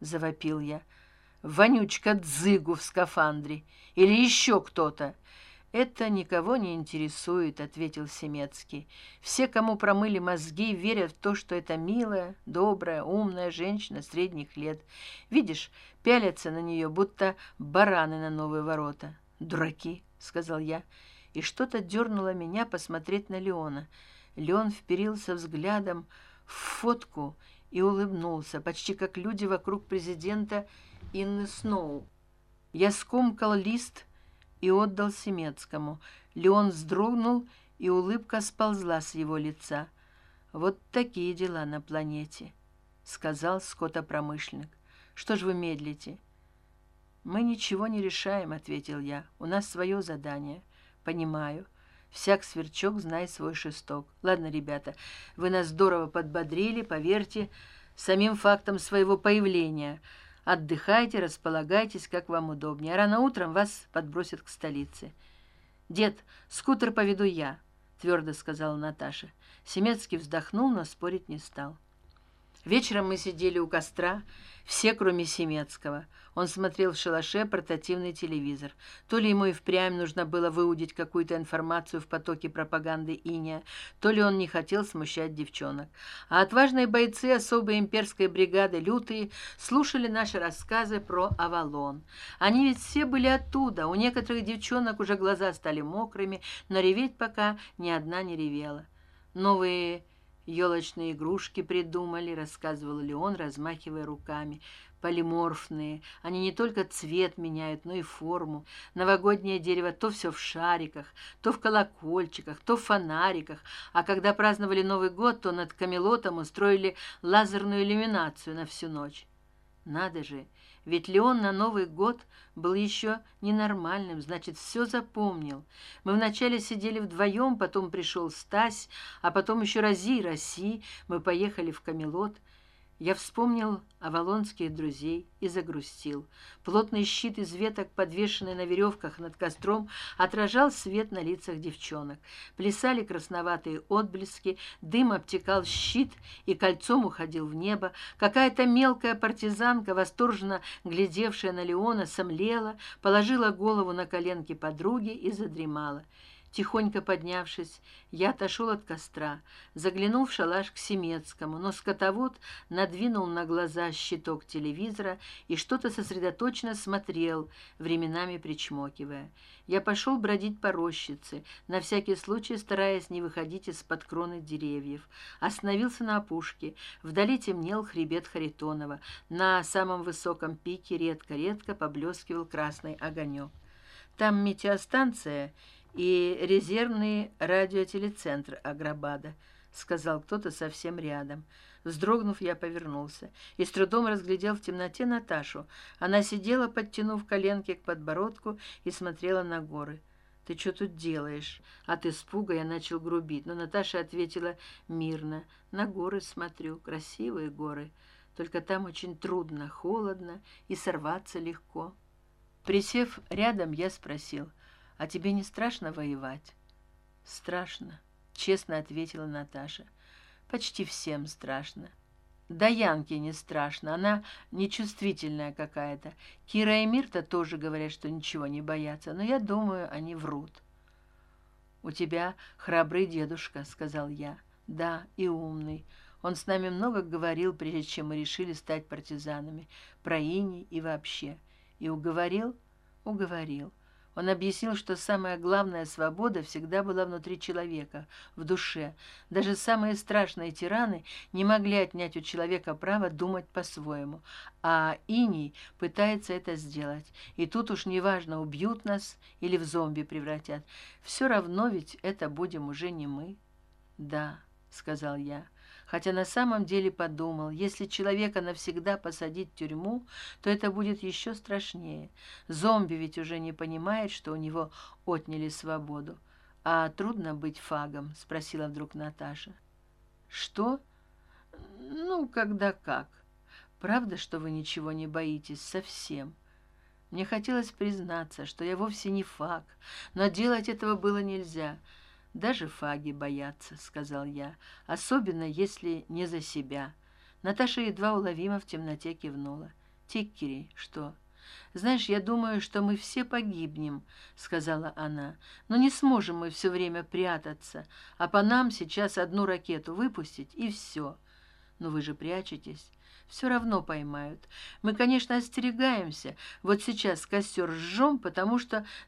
завопил я. Вонючка дзыгу в скафандре. Или еще кто то это никого не интересует ответил семецкий. Все кому промыли мозги верят в то что это милая добрая умная женщина средних лет. Видишь пялятся на нее будто бараны на новые ворота дураки сказал я. И что то дернуло меня посмотреть на леона. Леон вперился взглядом в фотку и улыбнулся почти как люди вокруг президента инны сноу. Я скомкал лист и отдал семецкому. Леон вздрогнул и улыбка сползла с его лица. Вот такие дела на планете сказал скотопромышленник. Что ж вы медлите? Мы ничего не решаем ответил я. У нас свое задание. Понимаю всяк сверчок знай свой шесток. Ладно ребята вы нас здорово подбодрили поверьте самим фактом своего появления. Отдыхайте располагайтесь как вам удобнее а рано утром вас подбросят к столице. Дед скутер поведу я твердо сказала наташа. Семецкий вздохнул но спорить не стал вечером мы сидели у костра все кроме семецкого. Он смотрел в шалаше портативный телевизор. То ли ему и впрямь нужно было выудить какую то информацию в потоке пропаганды иния то ли он не хотел смущать девчонок. А отважные бойцы особой имперской бригады лютые слушали наши рассказы про авалон. Они ведь все были оттуда у некоторых девчонок уже глаза стали мокрыми но реветь пока ни одна не ревела. Новые елочные игрушки придумали рассказывал леон размахивая руками. Полиморфные. Они не только цвет меняют но и форму. Новогоднее дерево то все в шариках то в колокольчиках то в фонариках. А когда праздновали новый год то над камелотом устроили лазерную иллюминацию на всю ночь надо же ведь леон на новый год был еще ненормальным значит все запомнил. Мы вначале сидели вдвоем потом пришел стась а потом еще рази и роси. Мы поехали в камелот я вспомнил авалонских друзей и загрустил. Плотный щит из веток подвешенный на веревках над костром отражал свет на лицах девчонок. Плясали красноватые отблески дым обтекал щит и кольцом уходил в небо. Какая то мелкая партизанка восторженно глядевшая на леона сомлела положила голову на коленки подруги и задремала тихонько поднявшись я отошел от костра заглянул в шалаш к семецкому но скотовод надвинул на глаза щиток телевизора и что то сосредоточенно смотрел временами причмокивая. Я пошел бродить по рощице на всякий случай стараясь не выходить из под кроны деревьев. Остановился на опушке вдали темнел хребет харитонова на самом высоком пике редко редко поблескивал красный огонек. Там метеостанция и резервный радиотелецентр аграбада сказал кто то совсем рядом. Вздрогнув я повернулся и с трудом разглядел в темноте наташу. Она сидела подтянув коленки к подбородку и смотрела на горы ты что тут делаешь от испуга я начал грубить но наташа ответила мирно на горы смотрю красивые горы. Только там очень трудно холодно и сорваться легко. Присев рядом я спросил а тебе не страшно воевать? Страшно честно ответила наташа. Почти всем страшно. Да янки не страшно она нечувствительная какая то кира и мирта тоже говорят что ничего не боятся но я думаю они врут. У тебя храбрый дедушка сказал я. Да и умный. Он с нами много говорил прежде чем мы решили стать партизанами про ини и вообще. И уговорил? Уговорил он объяснил что самая главная свобода всегда была внутри человека в душе. Даже самые страшные тираны не могли отнять у человека право думать по своему а иний пытается это сделать. И тут уж неважно убьют нас или в зомби превратят. Все равно ведь это будем уже не мы. Да сказал я хотя на самом деле подумал если человека навсегда посадить в тюрьму то это будет еще страшнее. Зомби ведь уже не понимает что у него отняли свободу. А трудно быть фагом спросила вдруг наташа. Что? Ну когда как. Правда что вы ничего не боитесь совсем? Мне хотелось признаться что я вовсе не фаг но делать этого было нельзя даже фаги боятся сказал я особенно если не за себя. Наташа едва уловимо в темноте кивнула. Тиккери что? Знаешь я думаю что мы все погибнем сказала она. Но не сможем мы все время прятаться а по нам сейчас одну ракету выпустить и все но вы же прячетесь. Все равно поймают. Мы конечно остерегаемся. Вот сейчас костер жжем потому что